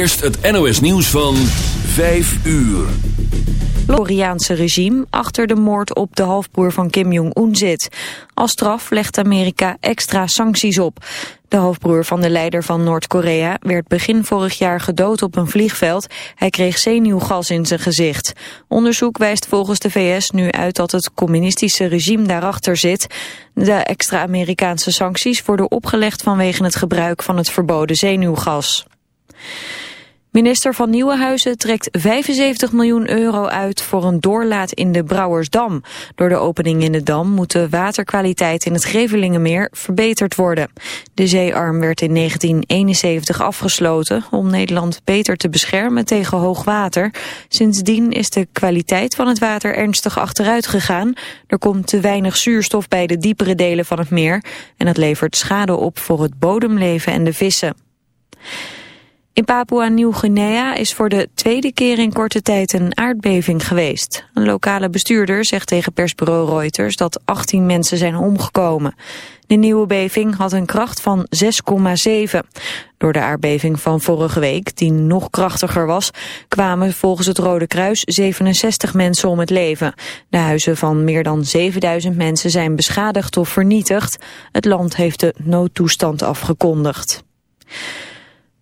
Eerst het NOS nieuws van 5 uur. Koreaanse regime achter de moord op de halfbroer van Kim Jong-un zit. Als straf legt Amerika extra sancties op. De halfbroer van de leider van Noord-Korea werd begin vorig jaar gedood op een vliegveld. Hij kreeg zenuwgas in zijn gezicht. Onderzoek wijst volgens de VS nu uit dat het communistische regime daarachter zit. De extra Amerikaanse sancties worden opgelegd vanwege het gebruik van het verboden zenuwgas. Minister van Nieuwenhuizen trekt 75 miljoen euro uit voor een doorlaat in de Brouwersdam. Door de opening in de dam moet de waterkwaliteit in het Gevelingenmeer verbeterd worden. De zeearm werd in 1971 afgesloten om Nederland beter te beschermen tegen hoog water. Sindsdien is de kwaliteit van het water ernstig achteruit gegaan. Er komt te weinig zuurstof bij de diepere delen van het meer en dat levert schade op voor het bodemleven en de vissen. In Papua-Nieuw-Guinea is voor de tweede keer in korte tijd een aardbeving geweest. Een lokale bestuurder zegt tegen persbureau Reuters dat 18 mensen zijn omgekomen. De nieuwe beving had een kracht van 6,7. Door de aardbeving van vorige week, die nog krachtiger was, kwamen volgens het Rode Kruis 67 mensen om het leven. De huizen van meer dan 7000 mensen zijn beschadigd of vernietigd. Het land heeft de noodtoestand afgekondigd.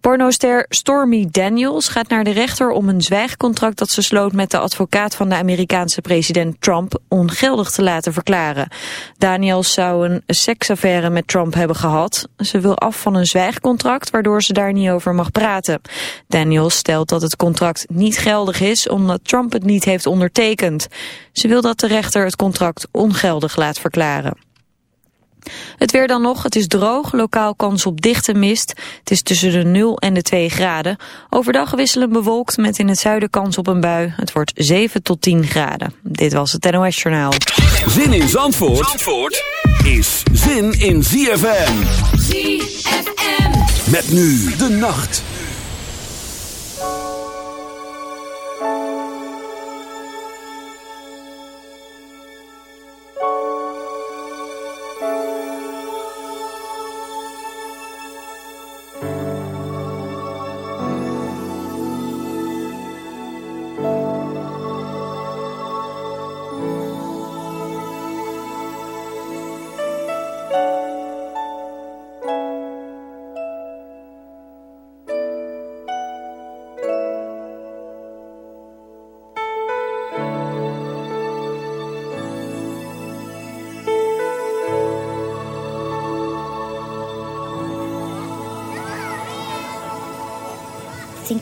Pornoster Stormy Daniels gaat naar de rechter om een zwijgcontract dat ze sloot met de advocaat van de Amerikaanse president Trump ongeldig te laten verklaren. Daniels zou een seksaffaire met Trump hebben gehad. Ze wil af van een zwijgcontract waardoor ze daar niet over mag praten. Daniels stelt dat het contract niet geldig is omdat Trump het niet heeft ondertekend. Ze wil dat de rechter het contract ongeldig laat verklaren. Het weer dan nog, het is droog, lokaal kans op dichte mist. Het is tussen de 0 en de 2 graden. Overdag wisselen bewolkt met in het zuiden kans op een bui. Het wordt 7 tot 10 graden. Dit was het NOS Journaal. Zin in Zandvoort, Zandvoort is zin in ZFM. ZFM. Met nu de nacht.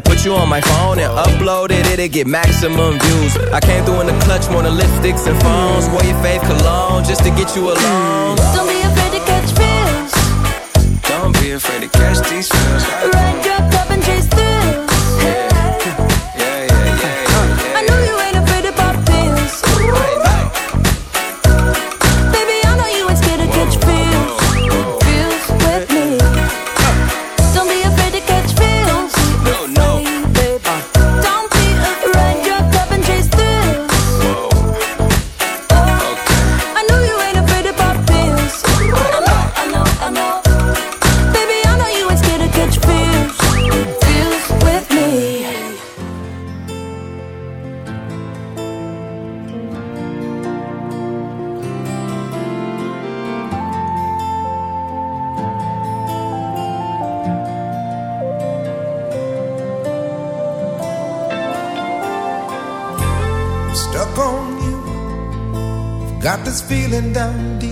put you on my phone and upload it, it'll get maximum views. I came through in the clutch, more than lipsticks and phones. Wore your fave cologne just to get you alone. Don't be afraid to catch feels. Don't be afraid to catch these feels. Ride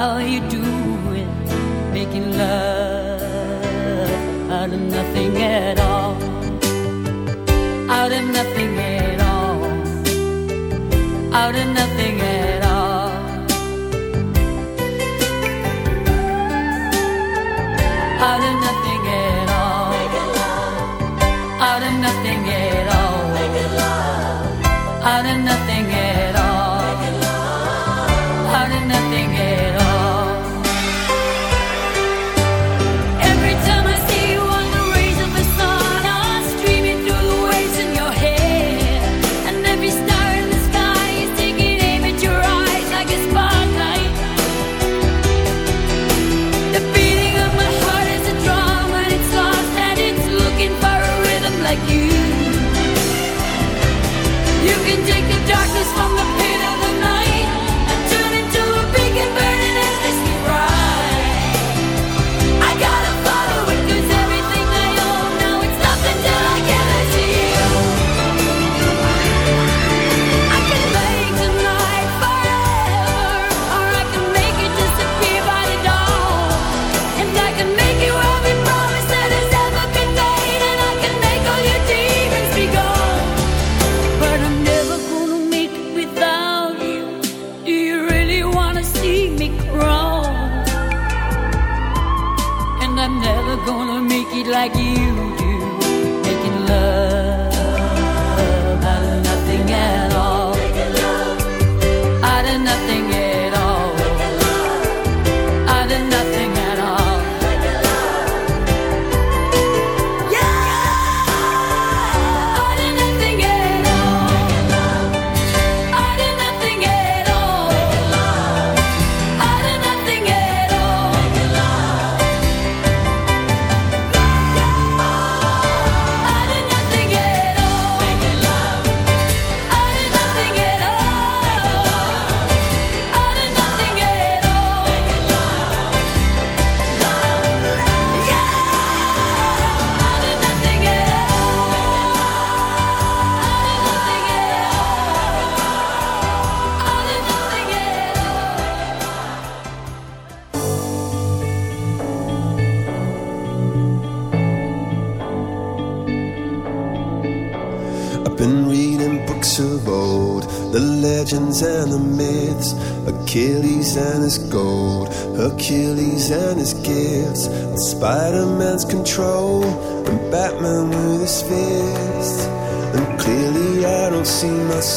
how you doing? Making love out of nothing at all. Out of nothing at all. Out of nothing.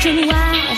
question why,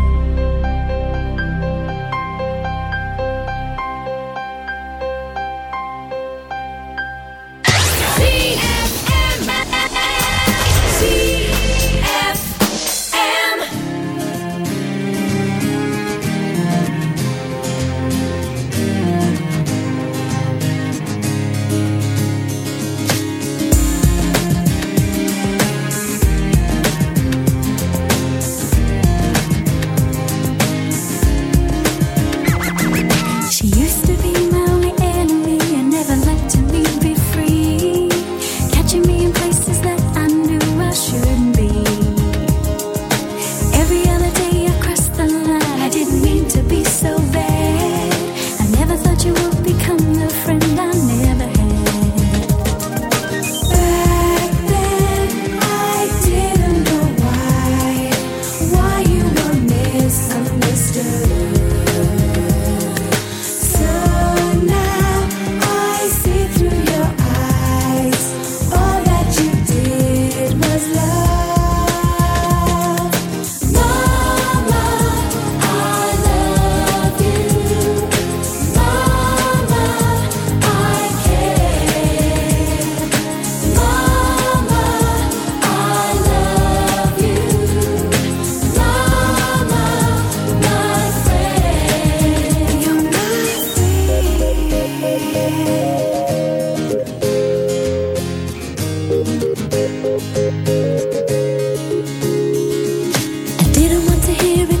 To hear it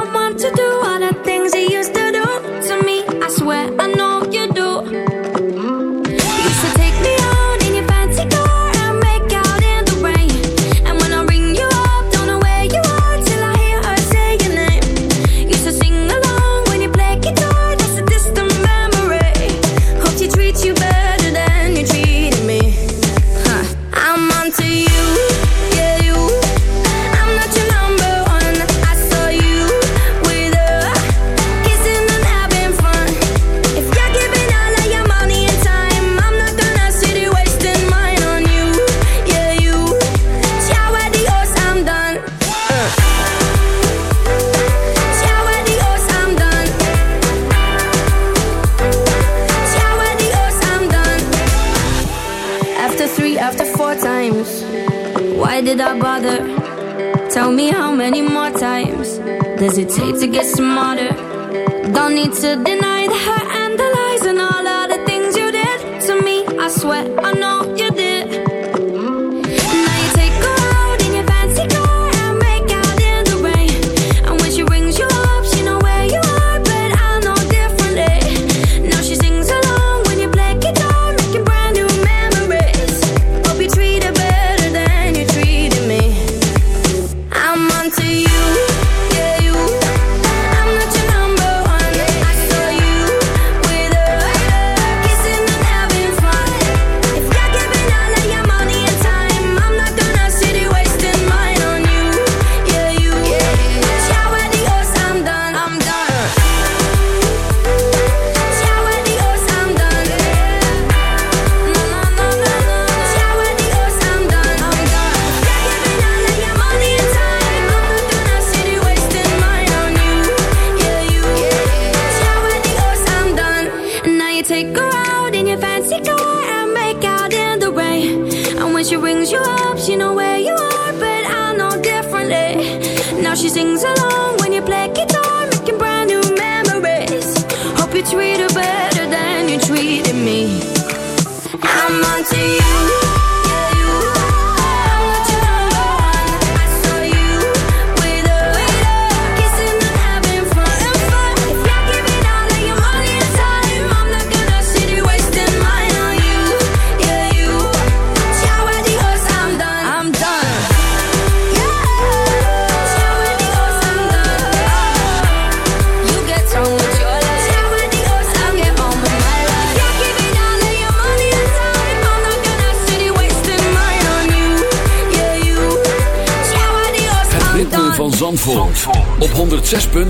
106.9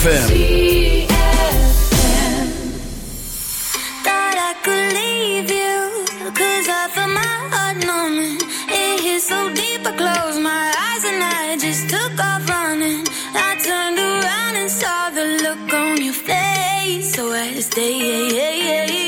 FM. I leave you, cause I my heart. It hit so deep, I closed my eyes and I just took off running. I turned around and saw the look on your face, so I.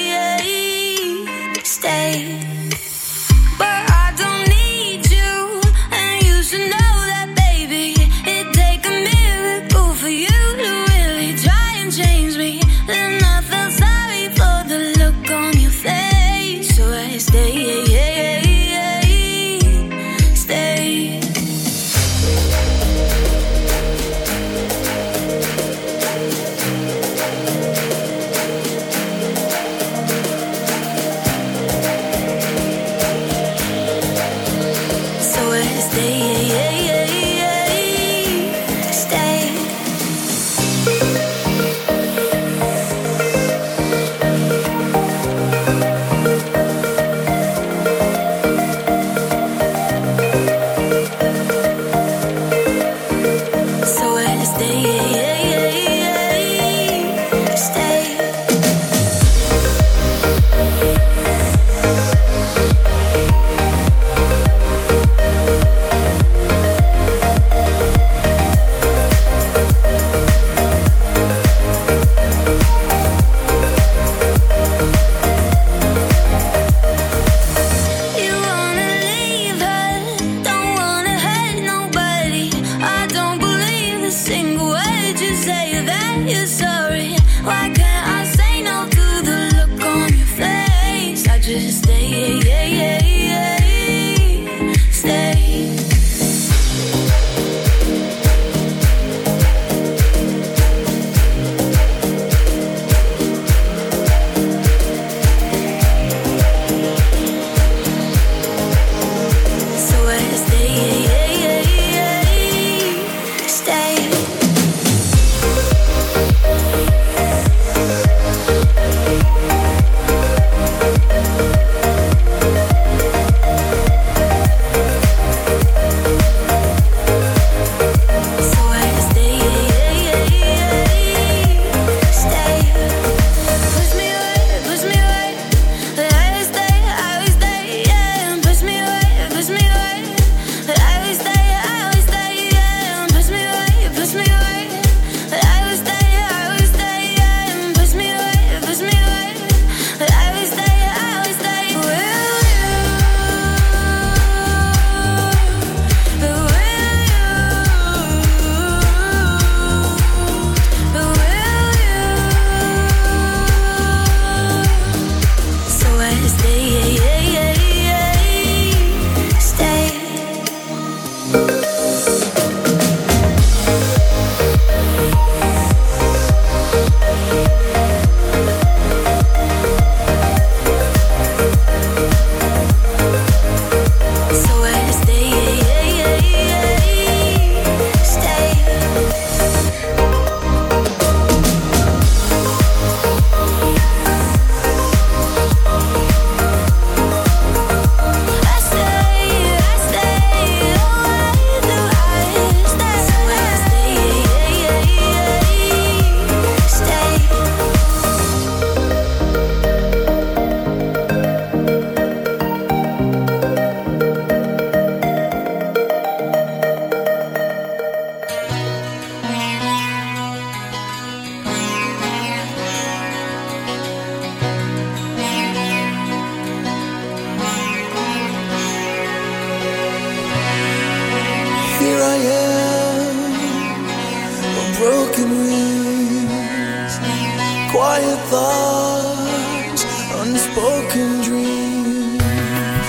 thoughts, unspoken dreams.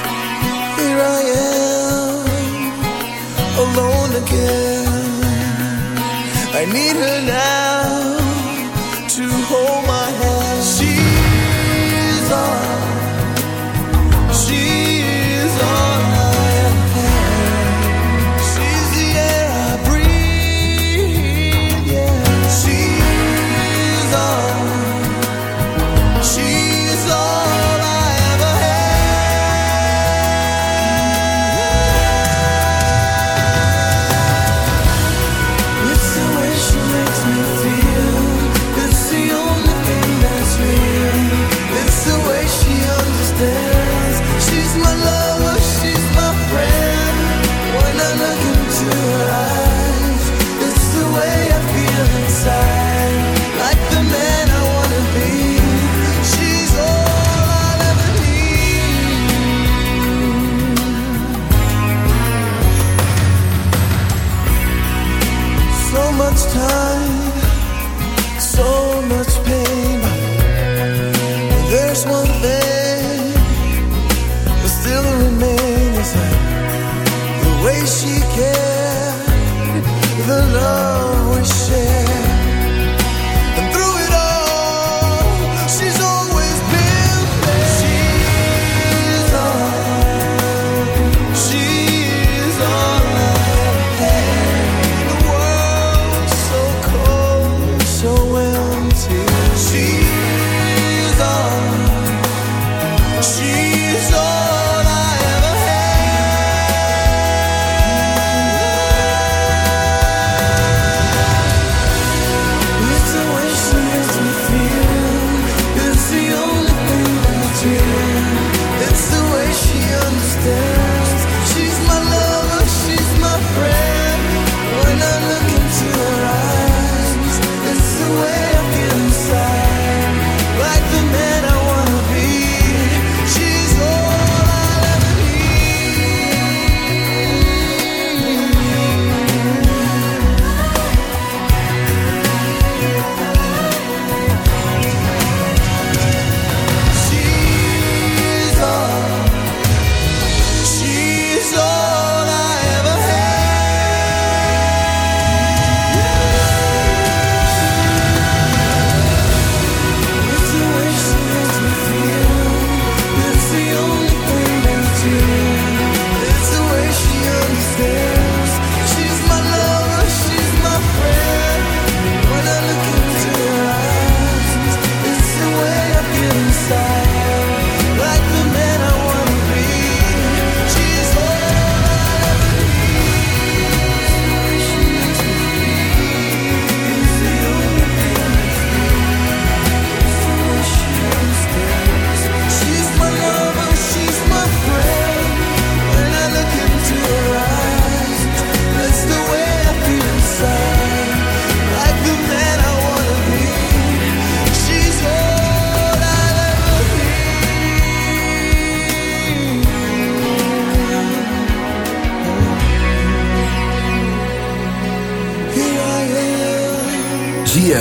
Here I am, alone again. I need her now.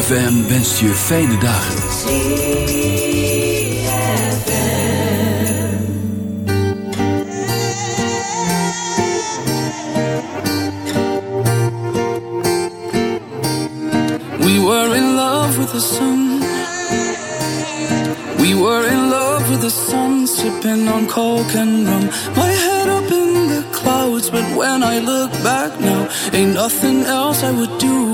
ZFM wenst je fijne dagen. We were in love with the sun. We were in love with the sun, sipping on coke and rum. My head up in the clouds, but when I look back now, ain't nothing else I would do.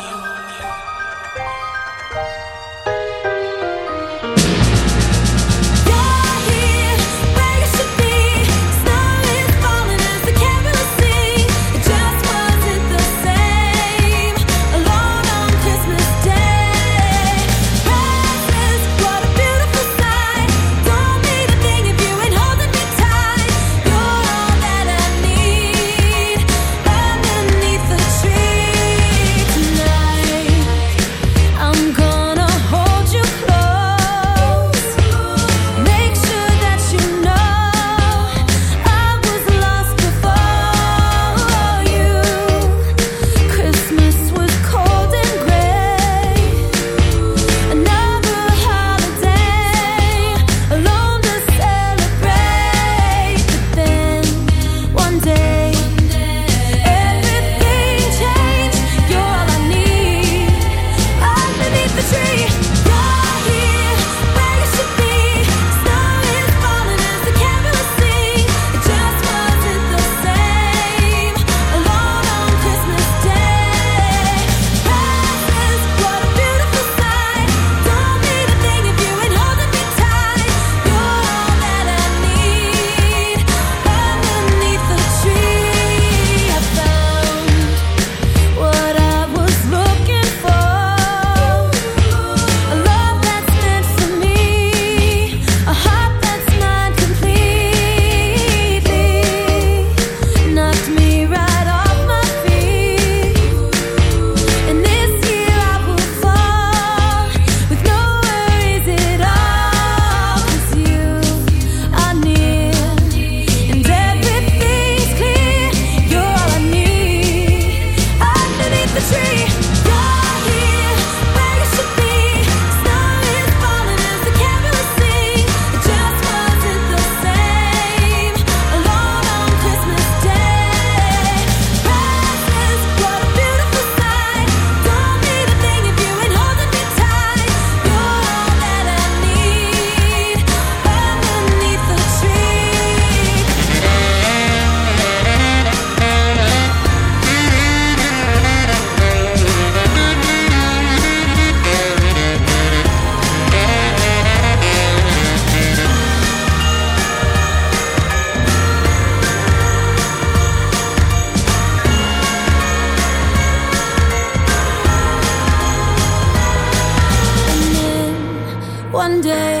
One day.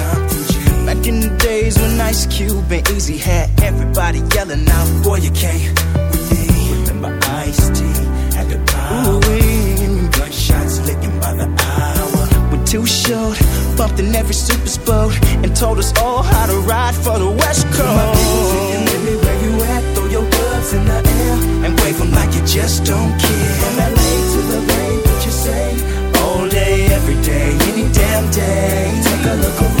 Back in the days when Ice Cube and Eazy had everybody yelling out, Boy, you can't with me. Remember Ice T had the power. Ooh, gunshots licking by the hour. We're too short, bumped in every super boat, and told us all how to ride for the West Coast. Baby, where you at? Throw your gloves in the air and wave them like you just don't care. From LA to the Bay, what you say? All day, every day, any damn day. Take a look around,